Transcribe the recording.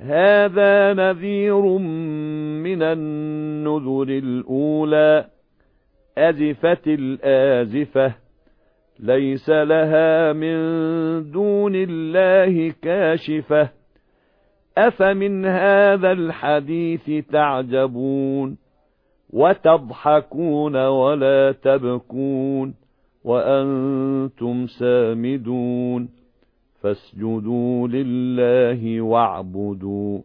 هذا نذير من النذر الأولى أزفت الآزفة ليس لها من دون الله كاشفة. أفمن هذا الحديث تعجبون؟ وتضحكون ولا تبكون؟ وأنتم سامدون؟ فاسجدوا لله واعبدوا